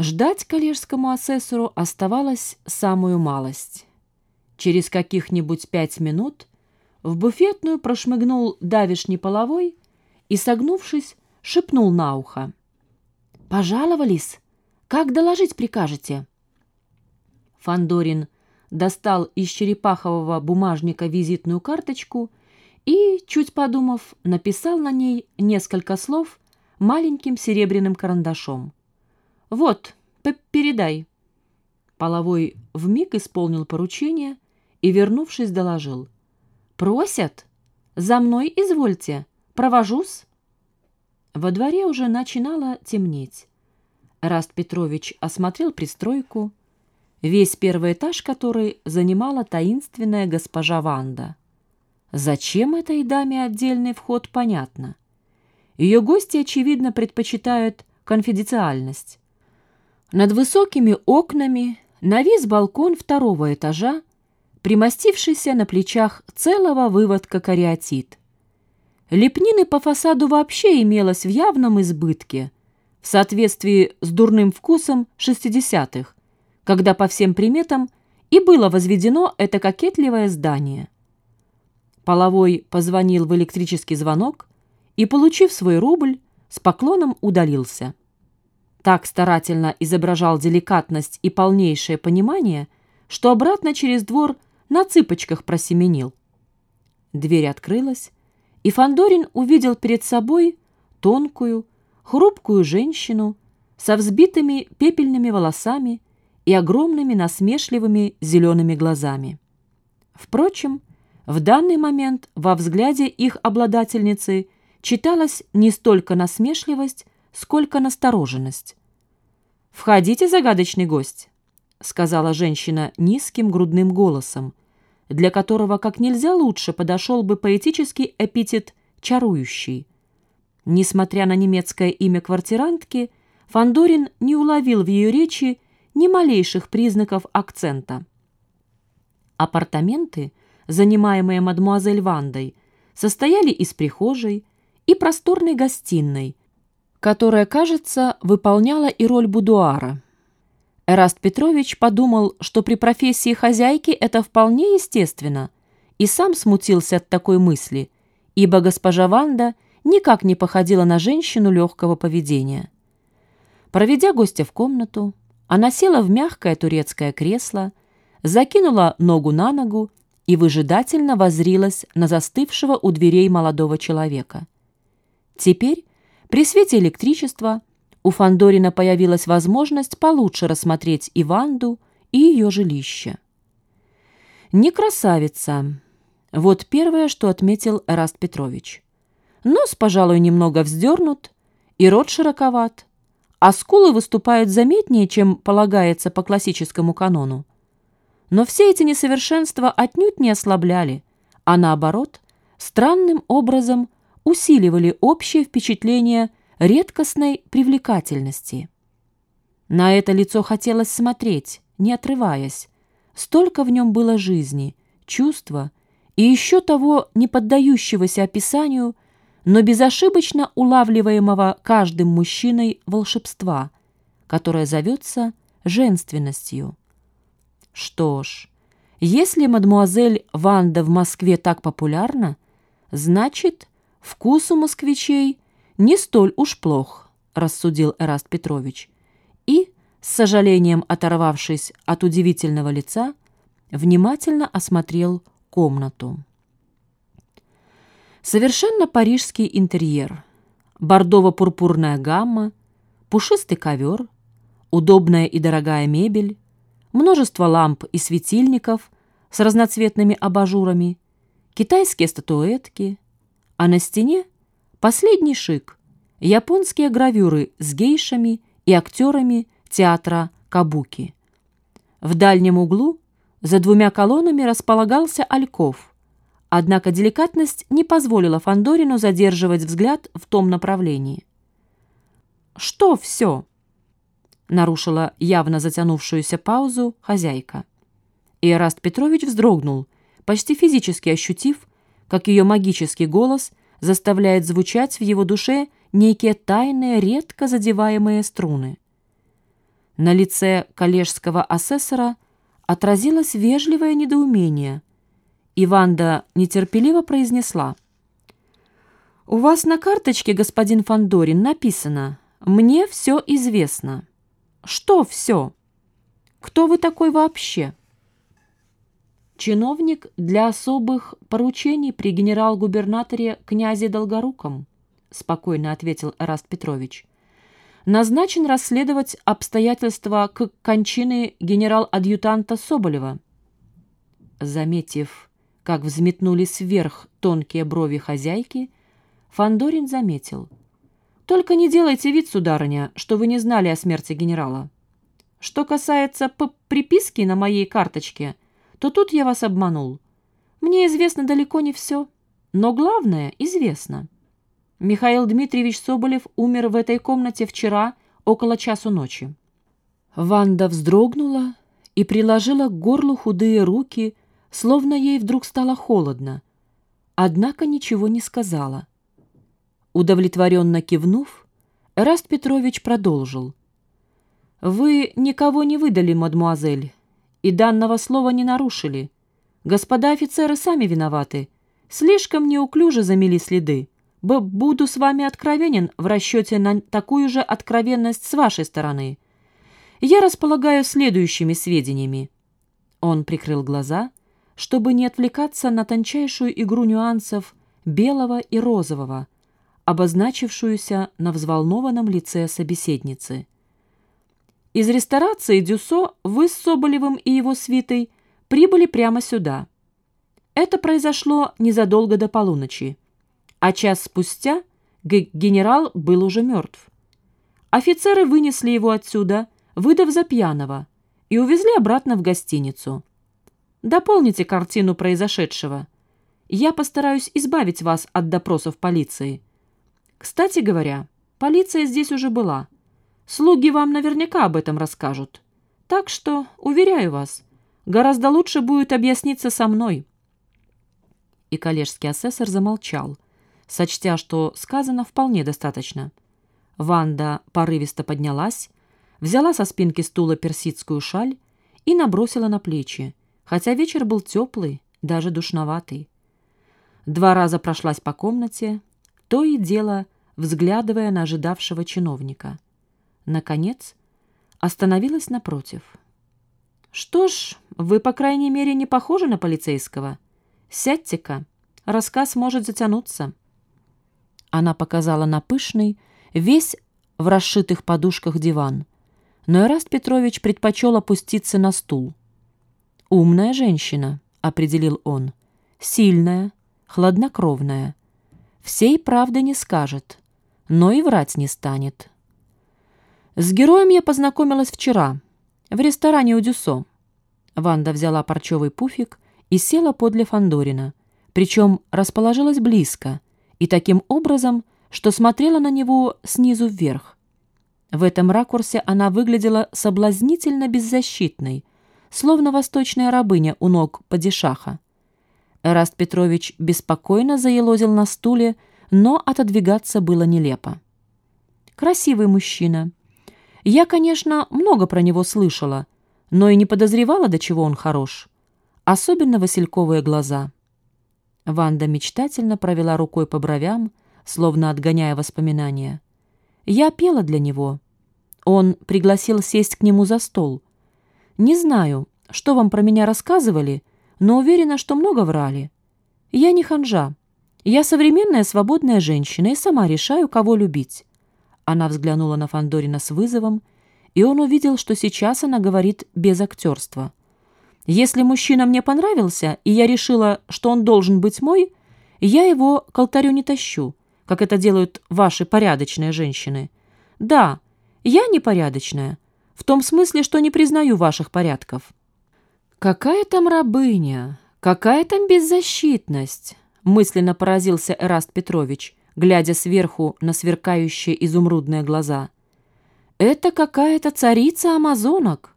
Ждать коллежскому асессору оставалось самую малость. Через каких-нибудь пять минут в буфетную прошмыгнул давишний половой и, согнувшись, шепнул на ухо. «Пожаловались? Как доложить прикажете?» Фандорин достал из черепахового бумажника визитную карточку и, чуть подумав, написал на ней несколько слов маленьким серебряным карандашом. «Вот, передай». Половой вмиг исполнил поручение и, вернувшись, доложил. «Просят? За мной извольте. Провожусь». Во дворе уже начинало темнеть. Раст Петрович осмотрел пристройку, весь первый этаж который занимала таинственная госпожа Ванда. Зачем этой даме отдельный вход, понятно. Ее гости, очевидно, предпочитают конфиденциальность. Над высокими окнами навис балкон второго этажа, примостившийся на плечах целого выводка кариатит. Лепнины по фасаду вообще имелось в явном избытке, в соответствии с дурным вкусом 60-х, когда по всем приметам и было возведено это кокетливое здание. Половой позвонил в электрический звонок и, получив свой рубль, с поклоном удалился. Так старательно изображал деликатность и полнейшее понимание, что обратно через двор на цыпочках просеменил. Дверь открылась, и Фандорин увидел перед собой тонкую, хрупкую женщину со взбитыми пепельными волосами и огромными насмешливыми зелеными глазами. Впрочем, в данный момент во взгляде их обладательницы читалась не столько насмешливость, сколько настороженность. «Входите, загадочный гость», — сказала женщина низким грудным голосом, для которого как нельзя лучше подошел бы поэтический эпитет «чарующий». Несмотря на немецкое имя квартирантки, Фандорин не уловил в ее речи ни малейших признаков акцента. Апартаменты, занимаемые мадмуазель Вандой, состояли из прихожей и просторной гостиной, которая, кажется, выполняла и роль будуара. Эраст Петрович подумал, что при профессии хозяйки это вполне естественно, и сам смутился от такой мысли, ибо госпожа Ванда никак не походила на женщину легкого поведения. Проведя гостя в комнату, она села в мягкое турецкое кресло, закинула ногу на ногу и выжидательно возрилась на застывшего у дверей молодого человека. Теперь, при свете электричества, у Фандорина появилась возможность получше рассмотреть Иванду и ее жилище. Не красавица. Вот первое, что отметил Эраст Петрович. Нос, пожалуй, немного вздернут, и рот широковат, а скулы выступают заметнее, чем полагается по классическому канону. Но все эти несовершенства отнюдь не ослабляли, а наоборот, странным образом усиливали общее впечатление редкостной привлекательности. На это лицо хотелось смотреть, не отрываясь. Столько в нем было жизни, чувства и еще того не поддающегося описанию – но безошибочно улавливаемого каждым мужчиной волшебства, которое зовется женственностью. Что ж, если мадмуазель Ванда в Москве так популярна, значит, вкус у москвичей не столь уж плох, рассудил Эраст Петрович, и, с сожалением оторвавшись от удивительного лица, внимательно осмотрел комнату. Совершенно парижский интерьер. Бордово-пурпурная гамма, пушистый ковер, удобная и дорогая мебель, множество ламп и светильников с разноцветными абажурами, китайские статуэтки, а на стене последний шик – японские гравюры с гейшами и актерами театра Кабуки. В дальнем углу за двумя колоннами располагался альков – Однако деликатность не позволила Фандорину задерживать взгляд в том направлении. «Что все?» — нарушила явно затянувшуюся паузу хозяйка. И Эраст Петрович вздрогнул, почти физически ощутив, как ее магический голос заставляет звучать в его душе некие тайные, редко задеваемые струны. На лице коллежского асессора отразилось вежливое недоумение, и Ванда нетерпеливо произнесла. «У вас на карточке, господин Фандорин, написано «Мне все известно». Что все? Кто вы такой вообще?» «Чиновник для особых поручений при генерал-губернаторе князе Долгоруком», спокойно ответил Эраст Петрович назначен расследовать обстоятельства к кончины генерал-адъютанта Соболева. Заметив, как взметнулись вверх тонкие брови хозяйки, Фандорин заметил. «Только не делайте вид, сударыня, что вы не знали о смерти генерала. Что касается приписки на моей карточке, то тут я вас обманул. Мне известно далеко не все, но главное известно». Михаил Дмитриевич Соболев умер в этой комнате вчера около часу ночи. Ванда вздрогнула и приложила к горлу худые руки, словно ей вдруг стало холодно, однако ничего не сказала. Удовлетворенно кивнув, Раст Петрович продолжил. «Вы никого не выдали, мадмуазель, и данного слова не нарушили. Господа офицеры сами виноваты, слишком неуклюже замели следы. Буду с вами откровенен в расчете на такую же откровенность с вашей стороны. Я располагаю следующими сведениями». Он прикрыл глаза, чтобы не отвлекаться на тончайшую игру нюансов белого и розового, обозначившуюся на взволнованном лице собеседницы. Из ресторации «Дюсо» вы с Соболевым и его свитой прибыли прямо сюда. Это произошло незадолго до полуночи а час спустя генерал был уже мертв. Офицеры вынесли его отсюда, выдав за пьяного, и увезли обратно в гостиницу. Дополните картину произошедшего. Я постараюсь избавить вас от допросов полиции. Кстати говоря, полиция здесь уже была. Слуги вам наверняка об этом расскажут. Так что, уверяю вас, гораздо лучше будет объясниться со мной». И коллежский асессор замолчал – сочтя, что сказано вполне достаточно. Ванда порывисто поднялась, взяла со спинки стула персидскую шаль и набросила на плечи, хотя вечер был теплый, даже душноватый. Два раза прошлась по комнате, то и дело взглядывая на ожидавшего чиновника. Наконец, остановилась напротив. «Что ж, вы, по крайней мере, не похожи на полицейского. Сядьте-ка, рассказ может затянуться». Она показала на пышный, весь в расшитых подушках диван. Но Эраст Петрович предпочел опуститься на стул. «Умная женщина», — определил он, — «сильная, хладнокровная. Всей правды не скажет, но и врать не станет». «С героем я познакомилась вчера, в ресторане у Дюсо». Ванда взяла парчевый пуфик и села подле Фандорина, причем расположилась близко — и таким образом, что смотрела на него снизу вверх. В этом ракурсе она выглядела соблазнительно беззащитной, словно восточная рабыня у ног падишаха. Эраст Петрович беспокойно заелозил на стуле, но отодвигаться было нелепо. Красивый мужчина. Я, конечно, много про него слышала, но и не подозревала, до чего он хорош. Особенно васильковые глаза — Ванда мечтательно провела рукой по бровям, словно отгоняя воспоминания. Я пела для него. Он пригласил сесть к нему за стол. Не знаю, что вам про меня рассказывали, но уверена, что много врали. Я не ханжа. Я современная свободная женщина и сама решаю, кого любить. Она взглянула на Фандорина с вызовом, и он увидел, что сейчас она говорит без актерства. Если мужчина мне понравился, и я решила, что он должен быть мой, я его к алтарю не тащу, как это делают ваши порядочные женщины. Да, я непорядочная, в том смысле, что не признаю ваших порядков. Какая там рабыня, какая там беззащитность, мысленно поразился Эраст Петрович, глядя сверху на сверкающие изумрудные глаза. Это какая-то царица амазонок.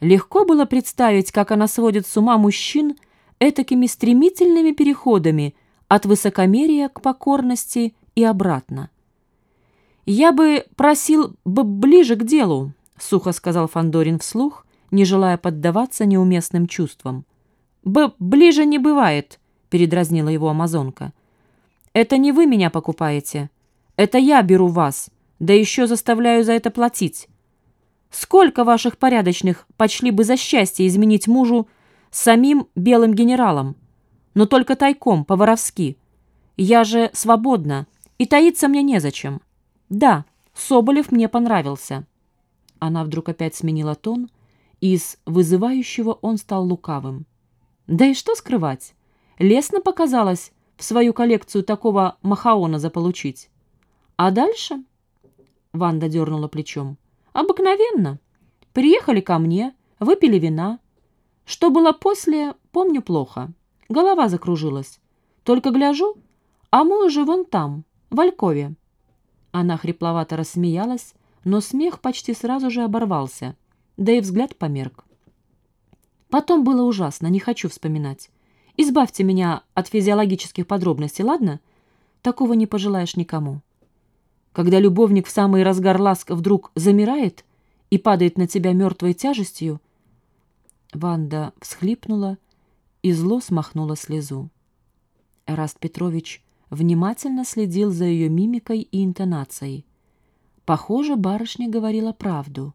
Легко было представить, как она сводит с ума мужчин этакими стремительными переходами от высокомерия к покорности и обратно. «Я бы просил бы ближе к делу», — сухо сказал Фандорин вслух, не желая поддаваться неуместным чувствам. «Б ближе не бывает», — передразнила его амазонка. «Это не вы меня покупаете. Это я беру вас, да еще заставляю за это платить. Сколько ваших порядочных почли бы за счастье изменить мужу самим белым генералом? Но только тайком, по-воровски. Я же свободна, и таиться мне незачем. Да, Соболев мне понравился». Она вдруг опять сменила тон, и из вызывающего он стал лукавым. Да и что скрывать? Лестно показалось в свою коллекцию такого махаона заполучить. А дальше? Ванда дернула плечом. Обыкновенно. Приехали ко мне, выпили вина. Что было после, помню плохо. Голова закружилась. Только гляжу, а мы уже вон там, в Алькове. Она хрипловато рассмеялась, но смех почти сразу же оборвался, да и взгляд померк. Потом было ужасно, не хочу вспоминать. Избавьте меня от физиологических подробностей, ладно? Такого не пожелаешь никому. Когда любовник в самый разгар ласк вдруг замирает и падает на тебя мертвой тяжестью, Ванда всхлипнула и зло смахнула слезу. Эраст Петрович внимательно следил за ее мимикой и интонацией. Похоже, барышня говорила правду.